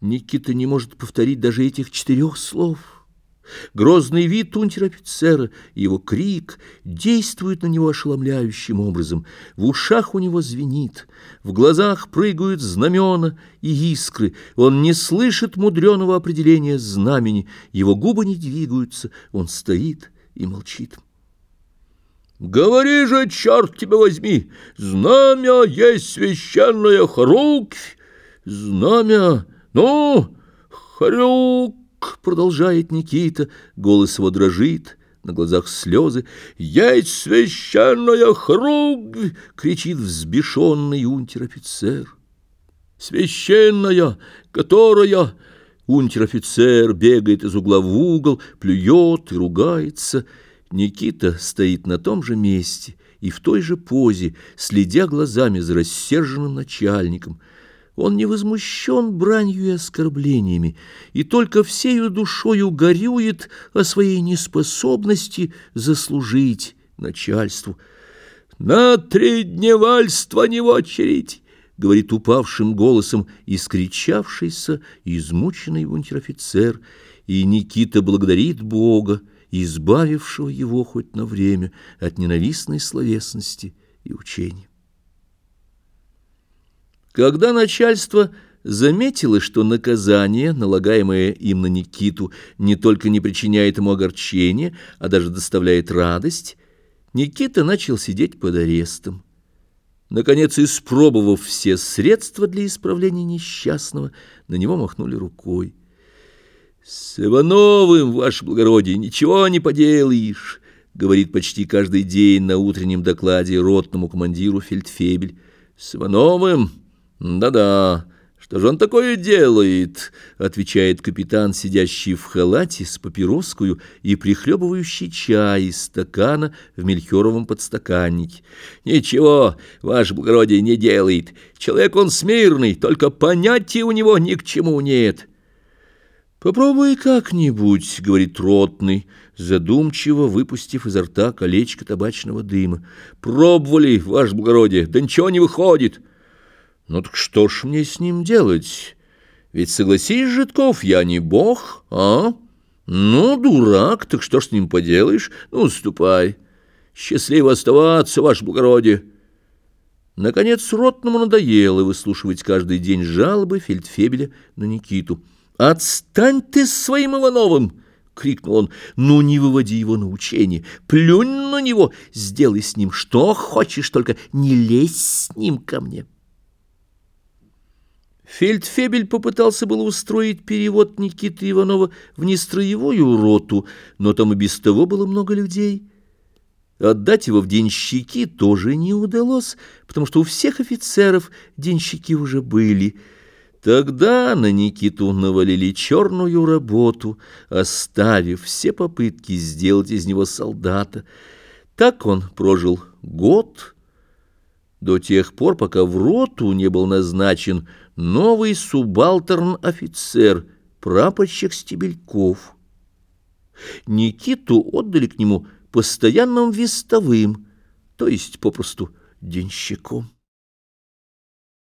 Никита не может повторить даже этих четырех слов. Грозный вид унтер-офицера и его крик действуют на него ошеломляющим образом. В ушах у него звенит, в глазах прыгают знамена и искры. Он не слышит мудреного определения знамени, его губы не двигаются, он стоит и молчит. «Говори же, черт тебя возьми, знамя есть священная хруквь, знамя...» «Ну, хрюк!» — продолжает Никита, голос его дрожит, на глазах слезы. «Есть священная хруг!» — кричит взбешенный унтер-офицер. «Священная, которая...» Унтер-офицер бегает из угла в угол, плюет и ругается. Никита стоит на том же месте и в той же позе, следя глазами за рассерженным начальником — он не возмущен бранью и оскорблениями, и только всею душою горюет о своей неспособности заслужить начальству. «На три дневальства не в очередь!» — говорит упавшим голосом искричавшийся, измученный унтер-офицер, и Никита благодарит Бога, избавившего его хоть на время от ненавистной словесности и учения. Когда начальство заметило, что наказание, налагаемое им на Никиту, не только не причиняет ему огорчения, а даже доставляет радость, Никита начал сидеть под арестом. Наконец, испробовав все средства для исправления несчастного, на него махнули рукой. «С Ивановым, ваше благородие, ничего не поделаешь», — говорит почти каждый день на утреннем докладе ротному командиру фельдфебель. «С Ивановым...» «Да-да, что же он такое делает?» — отвечает капитан, сидящий в халате с папироскую и прихлебывающий чай из стакана в мельхиоровом подстаканнике. «Ничего, ваше благородие, не делает. Человек он смирный, только понятия у него ни к чему нет». «Попробуй как-нибудь», — говорит ротный, задумчиво выпустив изо рта колечко табачного дыма. «Пробовали, ваше благородие, да ничего не выходит». Ну так что ж мне с ним делать? Ведь согласись, Житков, я не бог, а? Ну, дурак, так что ж с ним поделаешь? Ну, ступай. Счастливо оставаться, ваше благородие. Наконец Ротному надоело выслушивать каждый день жалобы фельдфебеля на Никиту. «Отстань ты с своим Ивановым!» — крикнул он. «Ну, не выводи его на учение, плюнь на него, сделай с ним что хочешь, только не лезь с ним ко мне». Фельдфебель попытался было устроить перевод Никиты Иванова в нестроевую роту, но там и без того было много людей. Отдать его в денщики тоже не удалось, потому что у всех офицеров денщики уже были. Тогда на Никиту навалили черную работу, оставив все попытки сделать из него солдата. Так он прожил год, до тех пор, пока в роту не был назначен новый субалтерн-офицер, прапорщик Стебельков. Никиту отдали к нему постоянным вестовым, то есть попросту денщиком.